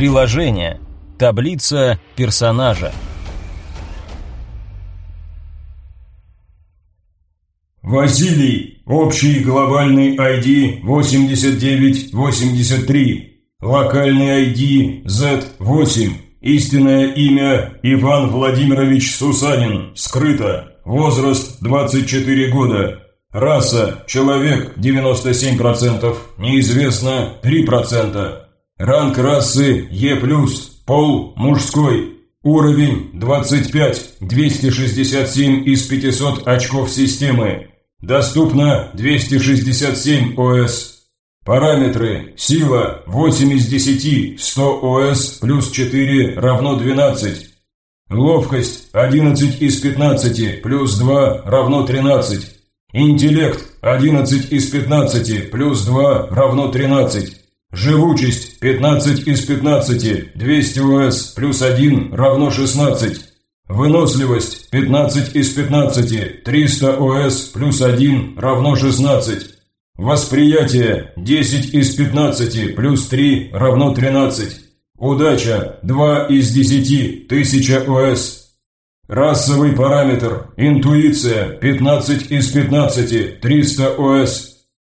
Приложение. Таблица персонажа. Василий. Общий глобальный ID 8983. Локальный ID Z8. Истинное имя Иван Владимирович Сусанин. Скрыто. Возраст 24 года. Раса – человек 97%, неизвестно 3%. Ранг расы Е+, пол – мужской. Уровень 25, 267 из 500 очков системы. Доступно 267 ОС. Параметры. Сила 8 из 10, 100 ОС плюс 4 равно 12. Ловкость 11 из 15 плюс 2 равно 13. Интеллект 11 из 15 плюс 2 равно 13. Живучесть 15 из 15, 200 ОС плюс 1 равно 16. Выносливость 15 из 15, 300 ОС плюс 1 равно 16. Восприятие 10 из 15 плюс 3 равно 13. Удача 2 из 10, 1000 ОС Расовый параметр. Интуиция 15 из 15, 300 ОС.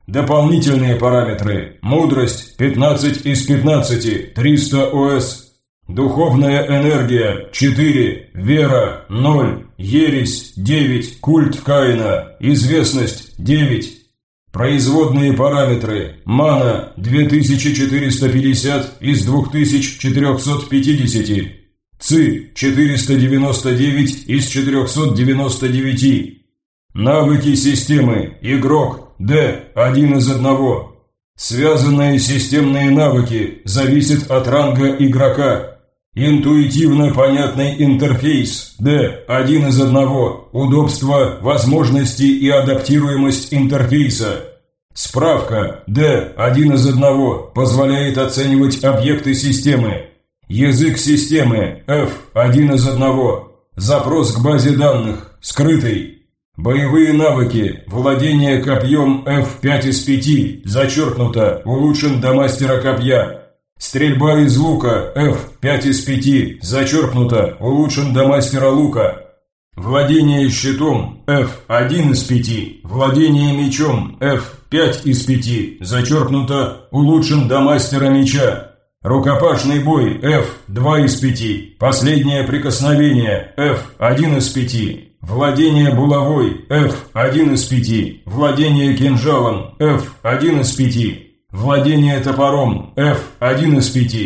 Дополнительные параметры. Мудрость 15 из 15, 300 ОС. Духовная энергия 4, вера 0, ересь 9, культ Каина, известность 9. Производные параметры. Мана 2450 из 2450. ЦИ 499 из 499. Навыки системы. Игрок Д. Один из одного. Связанные системные навыки зависят от ранга игрока. Интуитивно понятный интерфейс Д. Один из одного. Удобство, возможности и адаптируемость интерфейса. Справка Д. Один из одного позволяет оценивать объекты системы. Язык системы F один из одного. Запрос к базе данных. Скрытый. Боевые навыки. Владение копьем F5 из 5. Зачеркнуто. Улучшен до мастера копья. Стрельба из лука F5 из 5. Зачеркнуто. Улучшен до мастера лука. Владение щитом F1 из 5. Владение мечом F5 из 5. Зачеркнуто. Улучшен до мастера меча. Рукопашный бой F 2 из 5. Последнее прикосновение F 1 из 5. Владение булавой F 1 из 5. Владение кинжалом F 1 из 5. Владение топором F 1 из 5.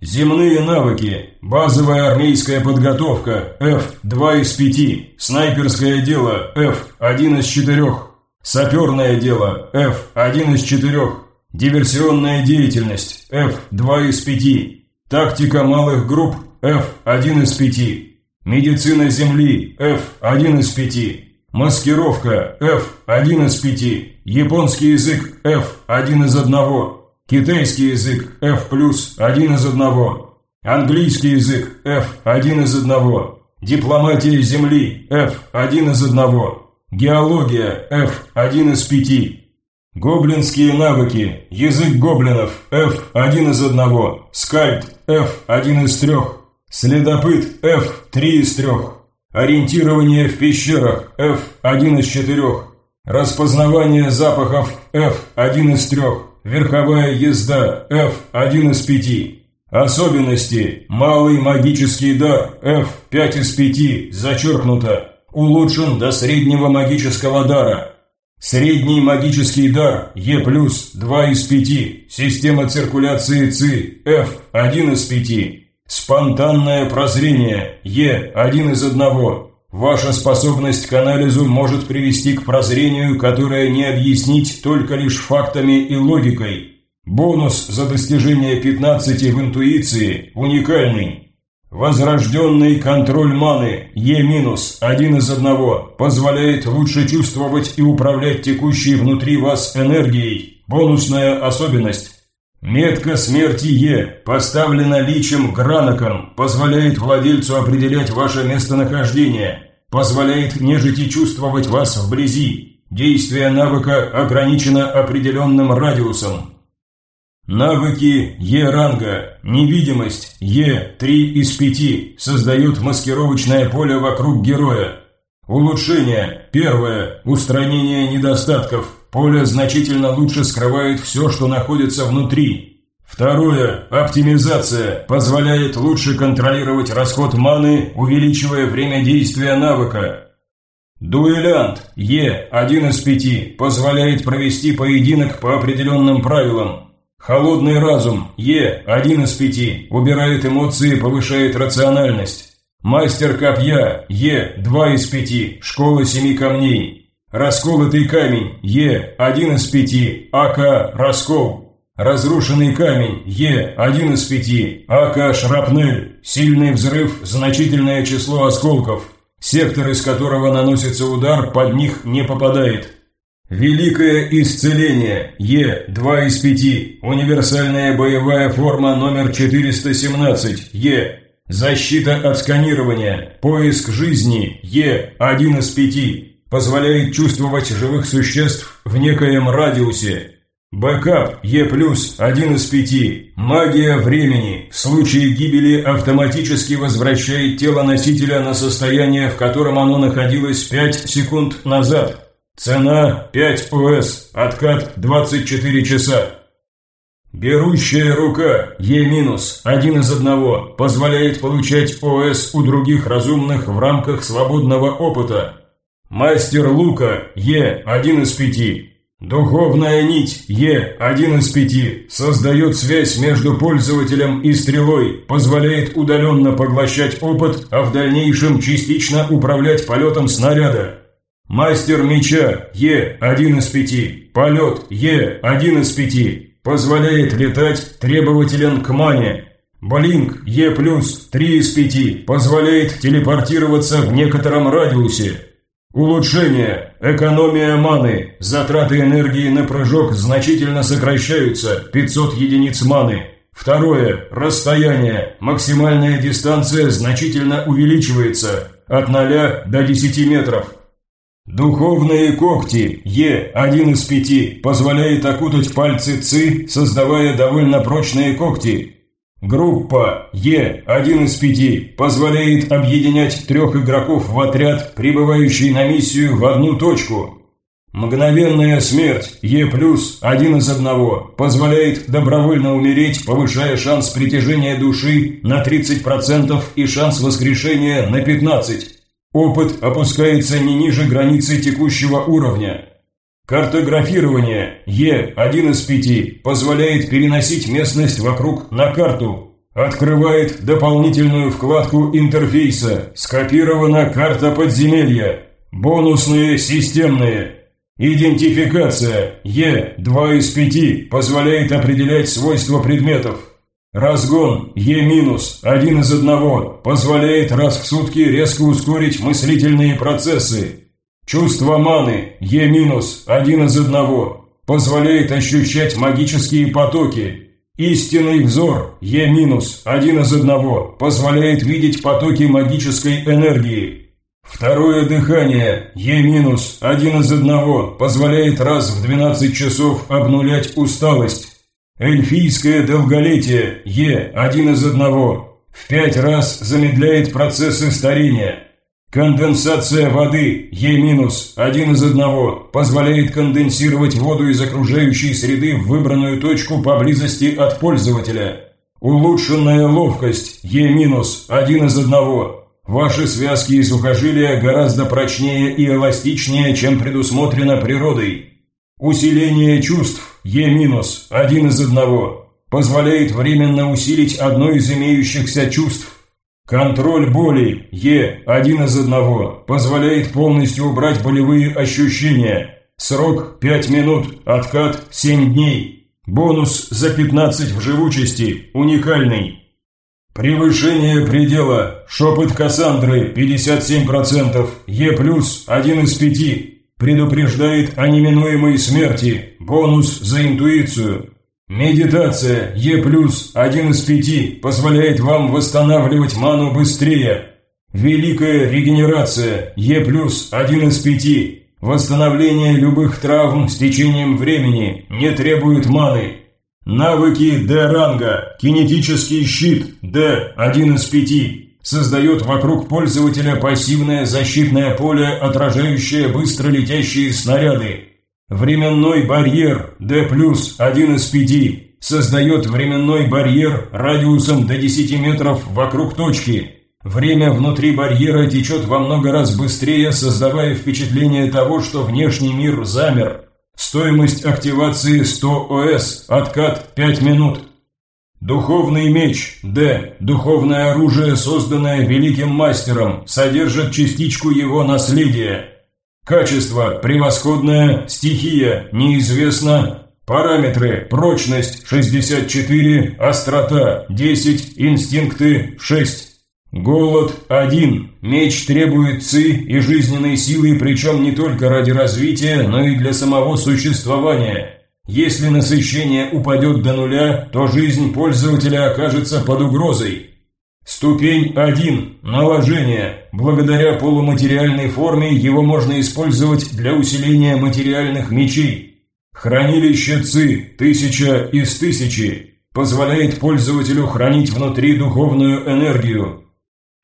Земные навыки. Базовая армейская подготовка F 2 из 5. Снайперское дело F 1 из 4. Саперное дело F 1 из 4. Диверсионная деятельность F2 из 5. Тактика малых групп F1 из 5. Медицина Земли F1 из 5. Маскировка F1 из 5. Японский язык F1 из 1. Китайский язык F+, 1 из 1. Английский язык F1 из 1. Дипломатия Земли F1 из 1. Геология F1 из 5. Гоблинские навыки. Язык гоблинов. F1 из 1. Скальд. F1 из 3. Следопыт. F3 из 3. Ориентирование в пещерах. F1 из 4. Распознавание запахов. F1 из 3. Верховая езда. F1 из 5. Особенности. Малый магический дар. F5 из 5. Зачеркнуто. Улучшен до среднего магического дара. Средний магический дар Е+, 2 из 5. Система циркуляции ЦИ F, 1 из 5. Спонтанное прозрение Е, 1 из 1. Ваша способность к анализу может привести к прозрению, которое не объяснить только лишь фактами и логикой. Бонус за достижение 15 в интуиции уникальный. Возрожденный контроль маны Е-, один из одного, позволяет лучше чувствовать и управлять текущей внутри вас энергией. Бонусная особенность. Метка смерти Е, поставлена личем Гранаком, позволяет владельцу определять ваше местонахождение, позволяет нежити чувствовать вас вблизи. Действие навыка ограничено определенным радиусом. Навыки Е ранга. Невидимость Е 3 из 5. Создает маскировочное поле вокруг героя. Улучшение. Первое. Устранение недостатков. Поле значительно лучше скрывает все, что находится внутри. Второе. Оптимизация. Позволяет лучше контролировать расход маны, увеличивая время действия навыка. Дуэлянт Е, один из пяти, позволяет провести поединок по определенным правилам. Холодный разум Е, один из пяти, убирает эмоции, повышает рациональность. Мастер копья Е, два из пяти, школа семи камней. Расколотый камень Е, один из пяти, АК Раскол. Разрушенный камень Е, один из пяти, АК Шрапнель. Сильный взрыв, значительное число осколков. Сектор, из которого наносится удар, под них не попадает. Великое исцеление Е, 2 из 5. Универсальная боевая форма номер 417 Е. Защита от сканирования. Поиск жизни Е, 1 из 5. Позволяет чувствовать живых существ в некоем радиусе. Бэкап Е+, один из пяти. Магия времени. В случае гибели автоматически возвращает тело носителя на состояние, в котором оно находилось 5 секунд назад. Цена 5 ОС. Откат 24 часа. Берущая рука Е-, один из одного, позволяет получать ОС у других разумных в рамках свободного опыта. Мастер лука Е, один из пяти. Духовная нить Е, один из пяти, создает связь между пользователем и стрелой, позволяет удаленно поглощать опыт, а в дальнейшем частично управлять полетом снаряда. Мастер меча Е, один из пяти, полет Е, один из пяти, позволяет летать, требователен к мане. Блинк Е+, три из пяти, позволяет телепортироваться в некотором радиусе. Улучшение. Экономия маны. Затраты энергии на прыжок значительно сокращаются. 500 единиц маны. Второе. Расстояние. Максимальная дистанция значительно увеличивается. От 0 до 10 метров. Духовные когти Е, один из пяти, позволяет окутать пальцы ЦИ, создавая довольно прочные когти. Группа Е, один из пяти, позволяет объединять трех игроков в отряд, прибывающий на миссию в одну точку. Мгновенная смерть Е+, один из одного, позволяет добровольно умереть, повышая шанс притяжения души на 30% и шанс воскрешения на 15%. Опыт опускается не ниже границы текущего уровня. Картографирование Е, один из пяти, позволяет переносить местность вокруг на карту. Открывает дополнительную вкладку интерфейса. Скопирована карта подземелья. Бонусные системные. Идентификация Е, 2 из 5, позволяет определять свойства предметов. Разгон Е-, один из одного, позволяет раз в сутки резко ускорить мыслительные процессы. Чувство маны Е-, один из одного, позволяет ощущать магические потоки. Истинный взор Е-, один из одного, позволяет видеть потоки магической энергии. Второе дыхание Е-, один из одного, позволяет раз в 12 часов обнулять усталость. Эльфийское долголетие Е, один из одного, в пять раз замедляет процессы старения. Конденсация воды Е-, один из одного, позволяет конденсировать воду из окружающей среды в выбранную точку поблизости от пользователя. Улучшенная ловкость Е-, один из одного. Ваши связки и сухожилия гораздо прочнее и эластичнее, чем предусмотрено природой. Усиление чувств Е-, один из одного, позволяет временно усилить одно из имеющихся чувств. Контроль боли Е, один из одного, позволяет полностью убрать болевые ощущения. Срок 5 минут, откат 7 дней. Бонус за 15 в живучести, уникальный. Превышение предела, шепот Кассандры 57%, Е+, один из пяти, предупреждает о неминуемой смерти, бонус за интуицию. Медитация Е+, один из пяти, позволяет вам восстанавливать ману быстрее. Великая регенерация Е+, один из пяти, Восстановление любых травм с течением времени не требует маны. Навыки D-ранга. Кинетический щит D, один из пяти. Создает вокруг пользователя пассивное защитное поле, отражающее быстро летящие снаряды. Временной барьер D+, один из пяти. Создает временной барьер радиусом до 10 метров вокруг точки. Время внутри барьера течет во много раз быстрее, создавая впечатление того, что внешний мир замер. Стоимость активации 100 ОС, откат 5 минут. Духовный меч Д. Духовное оружие, созданное великим мастером, содержит частичку его наследия. Качество превосходное, стихия неизвестно, параметры прочность 64, острота 10, инстинкты 6. Голод один. Меч требует ци и жизненной силы, причем не только ради развития, но и для самого существования. Если насыщение упадет до нуля, то жизнь пользователя окажется под угрозой. Ступень 1. Наложение. Благодаря полуматериальной форме его можно использовать для усиления материальных мечей. Хранилище ЦИ, тысяча из тысячи, позволяет пользователю хранить внутри духовную энергию,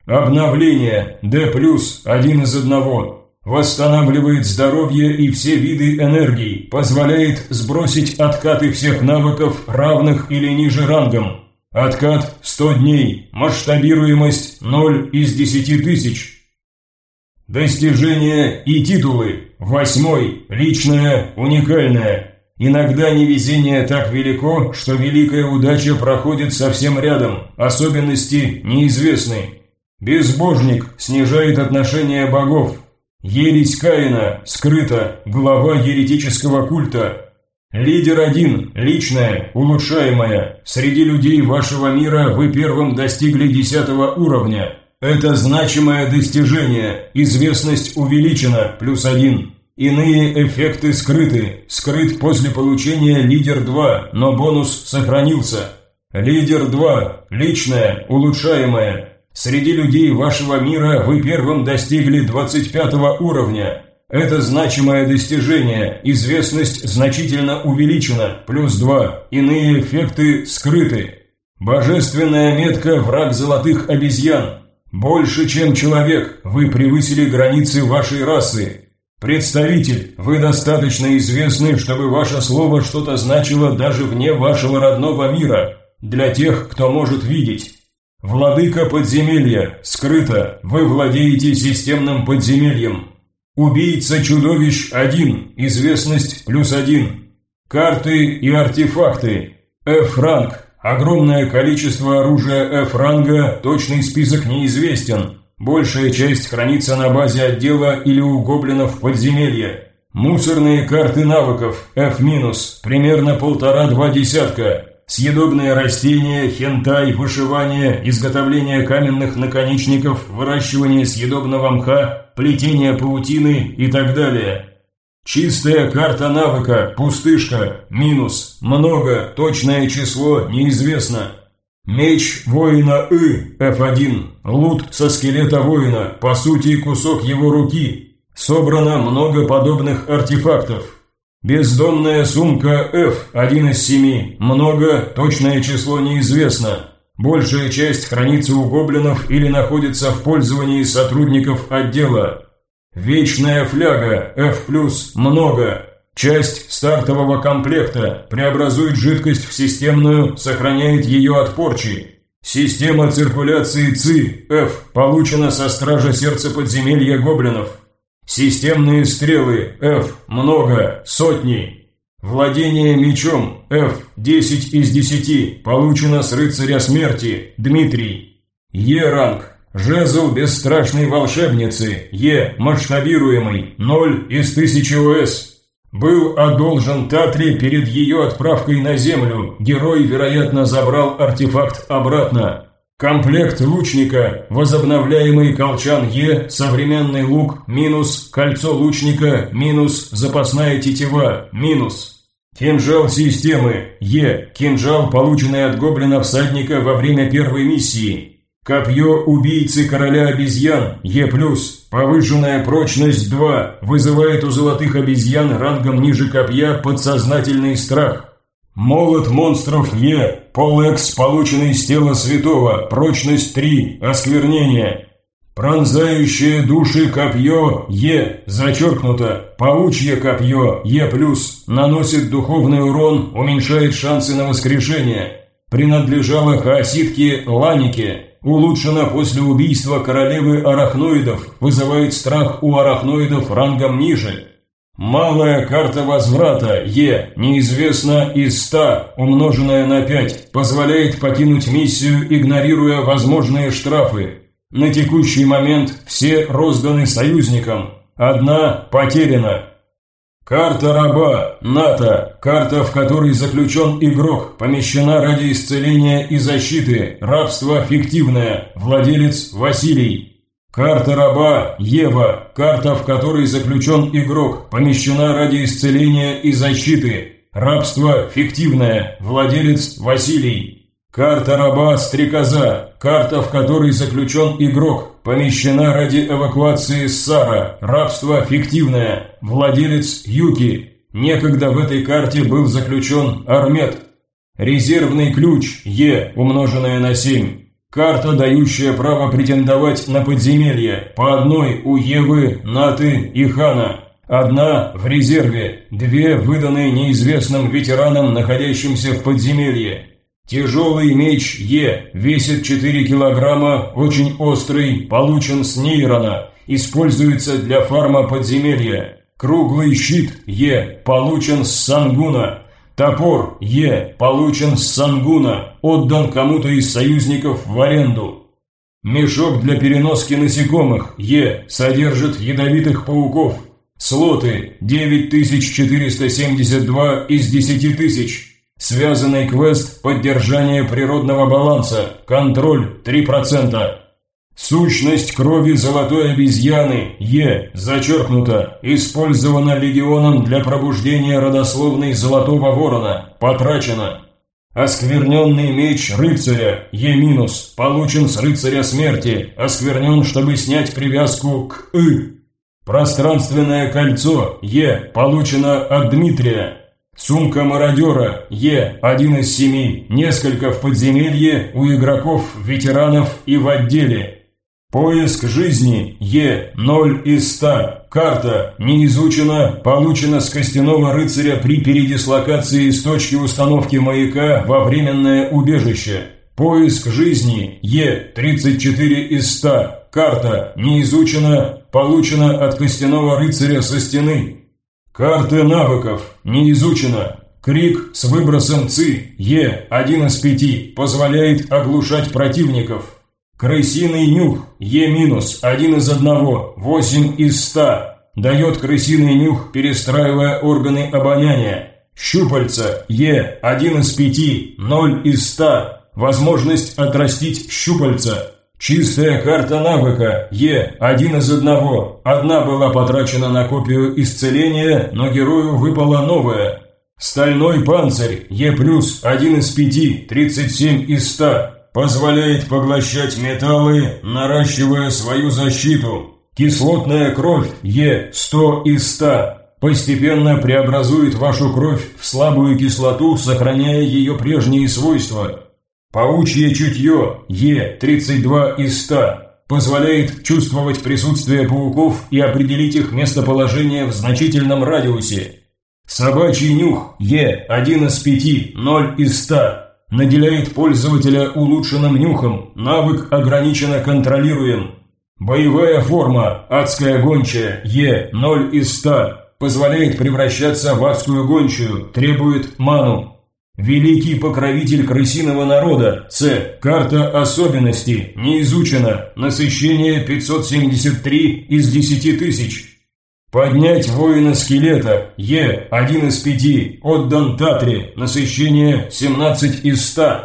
Обновление D+, один из одного. Восстанавливает здоровье и все виды энергии, позволяет сбросить откаты всех навыков, равных или ниже рангом. Откат 100 дней, масштабируемость 0 из 10 тысяч. Достижения и титулы. Восьмой, личное, уникальное. Иногда невезение так велико, что великая удача проходит совсем рядом, особенности неизвестны. Безбожник снижает отношение богов. Ересь Каина скрыта, глава еретического культа. Лидер один, личное, улучшаемое. Среди людей вашего мира вы первым достигли десятого уровня. Это значимое достижение, известность увеличена, плюс один. Иные эффекты скрыты, скрыт после получения лидер 2, но бонус сохранился. Лидер 2, личное, улучшаемое, Среди людей вашего мира вы первым достигли 25 уровня. Это значимое достижение, известность значительно увеличена, плюс 2, иные эффекты скрыты. Божественная метка «Враг золотых обезьян». Больше, чем человек, вы превысили границы вашей расы. Представитель, вы достаточно известны, чтобы ваше слово что-то значило даже вне вашего родного мира, для тех, кто может видеть. «Владыка подземелья, скрыто, вы владеете системным подземельем. Убийца чудовищ один, известность плюс один. Карты и артефакты. F-ранг, огромное количество оружия F-ранга, точный список неизвестен. Большая часть хранится на базе отдела или у гоблинов подземелья. Мусорные карты навыков F-, примерно полтора-два десятка, съедобные растения, хентай, вышивание, изготовление каменных наконечников, выращивание съедобного мха, плетение паутины и так далее. Чистая карта навыка, пустышка, минус, много, точное число неизвестно. Меч воина И, F1, лут со скелета воина, по сути кусок его руки. Собрано много подобных артефактов. Бездомная сумка F, один из семи. Много, точное число неизвестно. Большая часть хранится у гоблинов или находится в пользовании сотрудников отдела. Вечная фляга F+, много. Часть стартового комплекта преобразует жидкость в системную, сохраняет ее от порчи. Система циркуляции ЦИ F получена со стража сердца подземелья гоблинов. Системные стрелы F много, сотни. Владение мечом F 10 из 10 получено с рыцаря смерти Дмитрий. Е ранг. Жезл бесстрашной волшебницы Е масштабируемый 0 из 1000 ОС. Был одолжен Татре перед ее отправкой на землю. Герой, вероятно, забрал артефакт обратно. Комплект лучника, возобновляемый колчан Е, современный лук, минус, кольцо лучника, минус, запасная тетива, минус. Кинжал системы Е, кинжал, полученный от гоблина-всадника во время первой миссии. Копье убийцы короля обезьян Е+, повышенная прочность 2, вызывает у золотых обезьян рангом ниже копья подсознательный страх. Молот монстров Е, полекс, полученный из тела святого, прочность 3, осквернение. Пронзающее души копье Е, зачеркнуто, паучье копье Е+, наносит духовный урон, уменьшает шансы на воскрешение. Принадлежало хаоситке Ланике, улучшена после убийства королевы арахноидов, вызывает страх у арахноидов рангом ниже. Малая карта возврата Е, неизвестно из 100, умноженная на 5, позволяет покинуть миссию, игнорируя возможные штрафы. На текущий момент все розданы союзникам. Одна потеряна. Карта раба, НАТО, карта, в которой заключен игрок, помещена ради исцеления и защиты, рабство фиктивное, владелец Василий. Карта раба, Ева, карта, в которой заключен игрок, помещена ради исцеления и защиты, рабство фиктивное, владелец Василий. Карта раба Стрекоза, карта, в которой заключен игрок, помещена ради эвакуации Сара, рабство фиктивное, владелец Юки. Некогда в этой карте был заключен Армет. Резервный ключ Е, умноженное на 7. Карта, дающая право претендовать на подземелье, по одной у Евы, Наты и Хана. Одна в резерве, две выданные неизвестным ветеранам, находящимся в подземелье. Тяжелый меч Е весит 4 килограмма, очень острый, получен с нейрона, используется для фарма подземелья. Круглый щит Е получен с Сангуна. Топор Е получен с Сангуна, отдан кому-то из союзников в аренду. Мешок для переноски насекомых Е содержит ядовитых пауков. Слоты 9472 из 10 тысяч. Связанный квест «Поддержание природного баланса», контроль 3%. Сущность крови золотой обезьяны, Е, зачеркнуто, использована легионом для пробуждения родословной золотого ворона, потрачено. Оскверненный меч рыцаря, Е-, получен с рыцаря смерти, осквернен, чтобы снять привязку к «ы». Пространственное кольцо, Е, получено от Дмитрия, Сумка мародера Е, один из семи, несколько в подземелье, у игроков, ветеранов и в отделе. Поиск жизни Е, 0 из 100. Карта не изучена, получена с костяного рыцаря при передислокации с точки установки маяка во временное убежище. Поиск жизни Е, 34 из 100. Карта не изучена, получена от костяного рыцаря со стены. Карты навыков не изучено. Крик с выбросом ЦИ Е, один из пяти, позволяет оглушать противников. Крысиный нюх Е-, один из одного, восемь из ста. Дает крысиный нюх, перестраивая органы обоняния. Щупальца Е, один из пяти, ноль из ста. Возможность отрастить щупальца. Чистая карта навыка Е, один из одного. Одна была потрачена на копию исцеления, но герою выпала новая. Стальной панцирь Е+, один из пяти, 37 из 100. Позволяет поглощать металлы, наращивая свою защиту. Кислотная кровь Е, 100 из 100. Постепенно преобразует вашу кровь в слабую кислоту, сохраняя ее прежние свойства. Паучье чутье Е32 из 100 позволяет чувствовать присутствие пауков и определить их местоположение в значительном радиусе. Собачий нюх Е1 из 5, 0 из 100 наделяет пользователя улучшенным нюхом, навык ограниченно контролируем. Боевая форма Адская гончая Е0 из 100 позволяет превращаться в адскую гончую, требует ману. Великий покровитель крысиного народа. С. Карта особенностей. Не изучена. Насыщение 573 из 10 тысяч. Поднять воина скелета. Е. Один из пяти. Отдан Татре. Насыщение 17 из 100.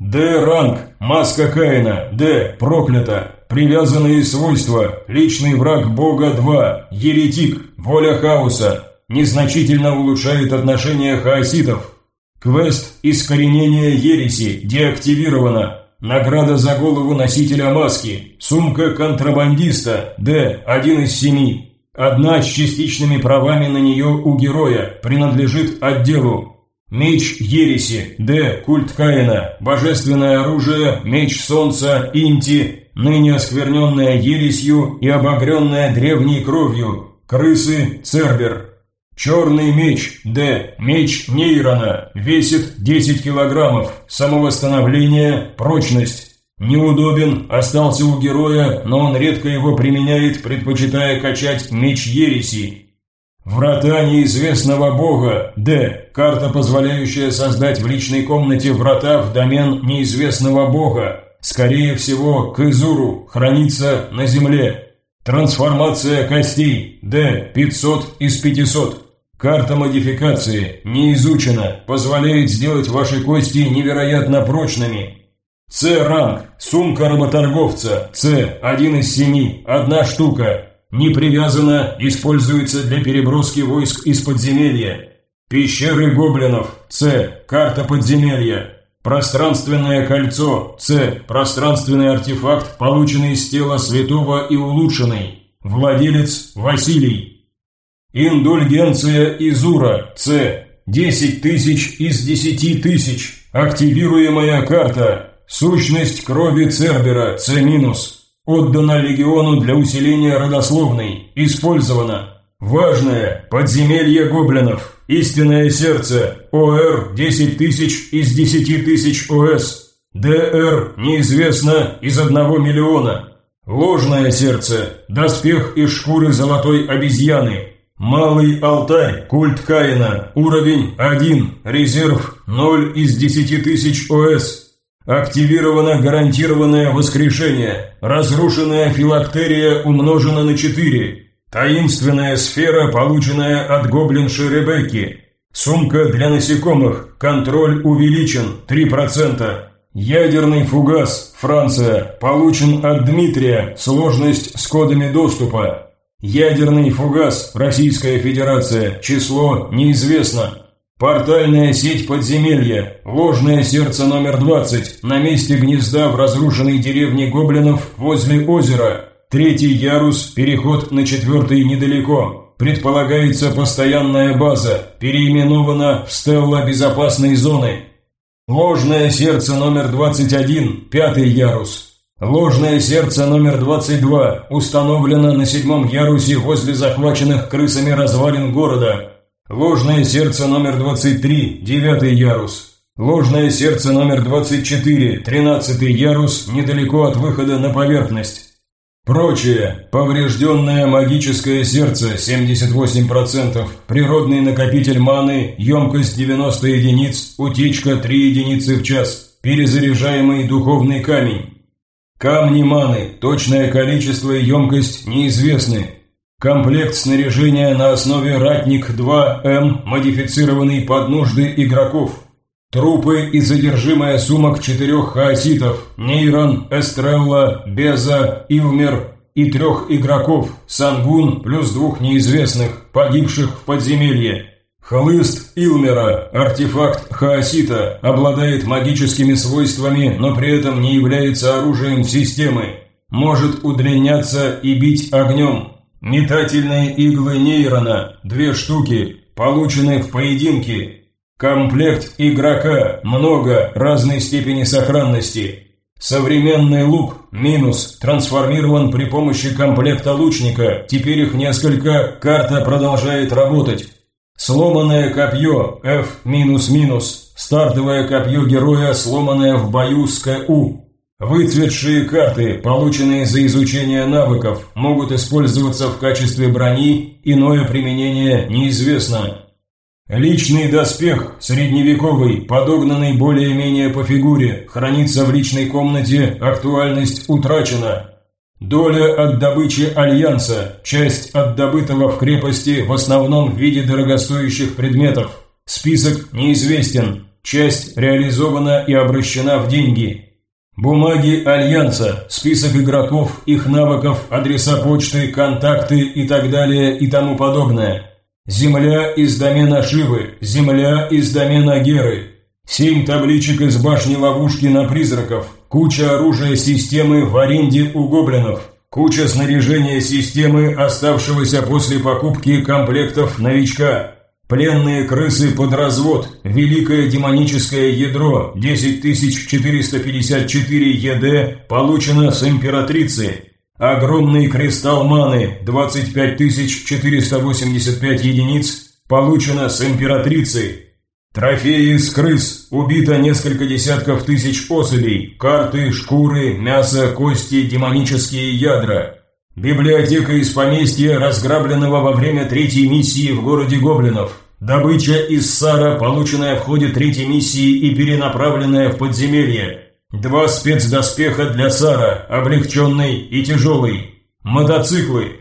Д. Ранг. Маска Каина. Д. Проклято. Привязанные свойства. Личный враг Бога 2. Еретик. Воля хаоса. Незначительно улучшает отношения хаоситов. Квест «Искоренение ереси» деактивировано. Награда за голову носителя маски. Сумка контрабандиста. Д. Один из семи. Одна с частичными правами на нее у героя. Принадлежит отделу. Меч Ереси, Д. Культ Каина, Божественное оружие, Меч Солнца, Инти, ныне оскверненная ересью и обогренная древней кровью, Крысы, Цербер. Черный меч, Д. Меч Нейрона, весит 10 килограммов, самовосстановление, прочность. Неудобен, остался у героя, но он редко его применяет, предпочитая качать меч ереси, Врата неизвестного бога. Д. Карта, позволяющая создать в личной комнате врата в домен неизвестного бога. Скорее всего, к Изуру, хранится на земле. Трансформация костей. Д. 500 из 500. Карта модификации не изучена, позволяет сделать ваши кости невероятно прочными. С-ранг. Сумка работорговца. С. Один из семи. Одна штука не привязана, используется для переброски войск из подземелья. Пещеры гоблинов. С. Карта подземелья. Пространственное кольцо. С. Пространственный артефакт, полученный из тела святого и улучшенный. Владелец Василий. Индульгенция Изура. С. 10 тысяч из 10 тысяч. Активируемая карта. Сущность крови Цербера. С-. Отдана легиону для усиления родословной. Использовано. Важное. Подземелье гоблинов. Истинное сердце. ОР 10 тысяч из 10 тысяч ОС. ДР неизвестно из 1 миллиона. Ложное сердце. Доспех из шкуры золотой обезьяны. Малый алтарь. Культ Каина. Уровень 1. Резерв 0 из 10 тысяч ОС. Активировано гарантированное воскрешение. Разрушенная филактерия умножена на 4. Таинственная сфера, полученная от гоблинши Ребекки. Сумка для насекомых. Контроль увеличен 3%. Ядерный фугас. Франция. Получен от Дмитрия. Сложность с кодами доступа. Ядерный фугас. Российская Федерация. Число неизвестно. Портальная сеть подземелья, ложное сердце номер 20, на месте гнезда в разрушенной деревне гоблинов возле озера. Третий ярус, переход на четвертый недалеко. Предполагается постоянная база, переименована в Стелла безопасной зоны. Ложное сердце номер 21, пятый ярус. Ложное сердце номер 22 установлено на седьмом ярусе возле захваченных крысами развалин города. Ложное сердце номер 23, девятый ярус. Ложное сердце номер 24, тринадцатый ярус, недалеко от выхода на поверхность. Прочее. Поврежденное магическое сердце 78%, природный накопитель маны, емкость 90 единиц, утечка 3 единицы в час, перезаряжаемый духовный камень. Камни маны, точное количество и емкость неизвестны, Комплект снаряжения на основе «Ратник-2М», модифицированный под нужды игроков. Трупы и содержимое сумок четырех хаоситов – Нейрон, Эстрелла, Беза, Илмер и трех игроков – Сангун плюс двух неизвестных, погибших в подземелье. Хлыст Илмера, артефакт хаосита, обладает магическими свойствами, но при этом не является оружием системы. Может удлиняться и бить огнем. Метательные иглы нейрона – две штуки, полученные в поединке. Комплект игрока – много, разной степени сохранности. Современный лук – минус, трансформирован при помощи комплекта лучника, теперь их несколько, карта продолжает работать. Сломанное копье – F-, стартовое копье героя, сломанное в бою с КУ. Выцветшие карты, полученные за изучение навыков, могут использоваться в качестве брони, иное применение неизвестно. Личный доспех, средневековый, подогнанный более-менее по фигуре, хранится в личной комнате, актуальность утрачена. Доля от добычи Альянса, часть от добытого в крепости в основном в виде дорогостоящих предметов. Список неизвестен, часть реализована и обращена в деньги – Бумаги Альянса, список игроков, их навыков, адреса почты, контакты и так далее и тому подобное. Земля из домена Шивы, земля из домена Геры. Семь табличек из башни ловушки на призраков, куча оружия системы в аренде у гоблинов, куча снаряжения системы, оставшегося после покупки комплектов новичка. Пленные крысы под развод, великое демоническое ядро 10454 ЕД получено с императрицы. Огромный кристалл маны 25485 единиц получено с императрицы. Трофеи из крыс, убито несколько десятков тысяч особей, карты, шкуры, мясо, кости, демонические ядра. Библиотека из поместья, разграбленного во время третьей миссии в городе Гоблинов. Добыча из Сара, полученная в ходе третьей миссии и перенаправленная в подземелье. Два спецдоспеха для Сара, облегченный и тяжелый. Мотоциклы.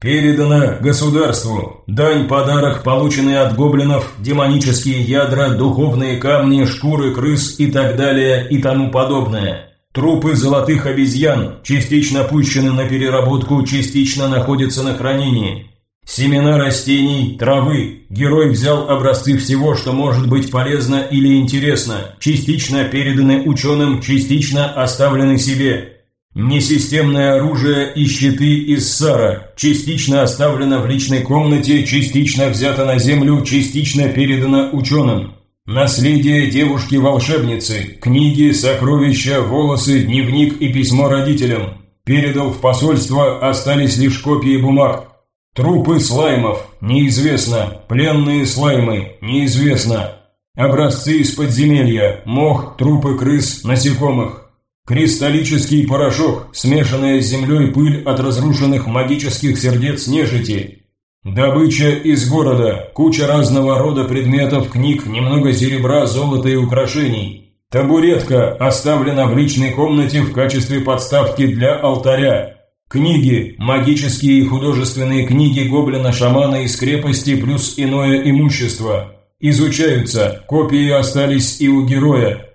Передано государству. Дань подарок, полученный от гоблинов, демонические ядра, духовные камни, шкуры крыс и так далее и тому подобное. Трупы золотых обезьян частично пущены на переработку, частично находятся на хранении. Семена растений, травы. Герой взял образцы всего, что может быть полезно или интересно, частично переданы ученым, частично оставлены себе. Несистемное оружие и щиты из Сара, частично оставлено в личной комнате, частично взято на землю, частично передано ученым. Наследие девушки-волшебницы, книги, сокровища, волосы, дневник и письмо родителям. Передал в посольство, остались лишь копии бумаг. Трупы слаймов, неизвестно. Пленные слаймы, неизвестно. Образцы из подземелья, мох, трупы крыс, насекомых. Кристаллический порошок, смешанная с землей пыль от разрушенных магических сердец нежити. Добыча из города, куча разного рода предметов, книг, немного серебра, золота и украшений. Табуретка оставлена в личной комнате в качестве подставки для алтаря. Книги, магические и художественные книги гоблина-шамана из крепости плюс иное имущество. Изучаются, копии остались и у героя.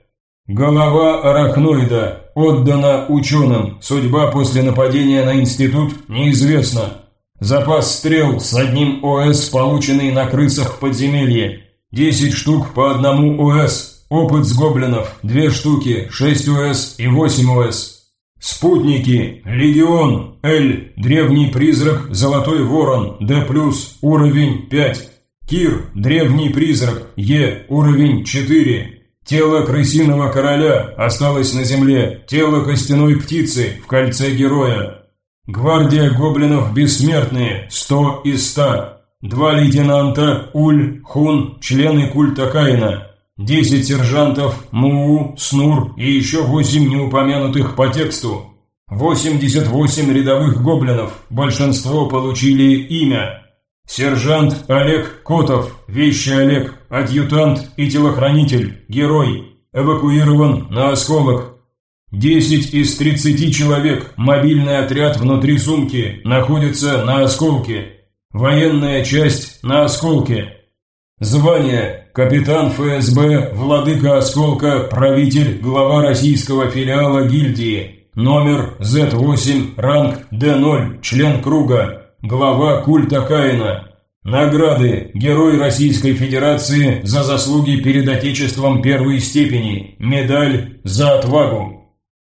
Голова арахноида отдана ученым, судьба после нападения на институт неизвестна. Запас стрел с одним ОС, полученный на крысах в подземелье. 10 штук по одному ОС. Опыт с гоблинов, 2 штуки, 6 ОС и 8 ОС. Спутники. Легион. Л. Древний призрак. Золотой ворон. Д+. Уровень 5. Кир. Древний призрак. Е. Уровень 4. Тело крысиного короля осталось на земле. Тело костяной птицы в кольце героя. Гвардия гоблинов бессмертные. 100 из 100. Два лейтенанта. Уль. Хун. Члены культа Каина. Десять сержантов, МУУ, СНУР и еще восемь неупомянутых по тексту. Восемьдесят восемь рядовых гоблинов, большинство получили имя. Сержант Олег Котов, вещи Олег, адъютант и телохранитель, герой, эвакуирован на осколок. Десять из тридцати человек, мобильный отряд внутри сумки, находится на осколке. Военная часть на осколке. Звание Капитан ФСБ, владыка осколка, правитель, глава российского филиала гильдии. Номер Z8, ранг D0, член круга. Глава культа Каина. Награды. Герой Российской Федерации за заслуги перед Отечеством первой степени. Медаль за отвагу.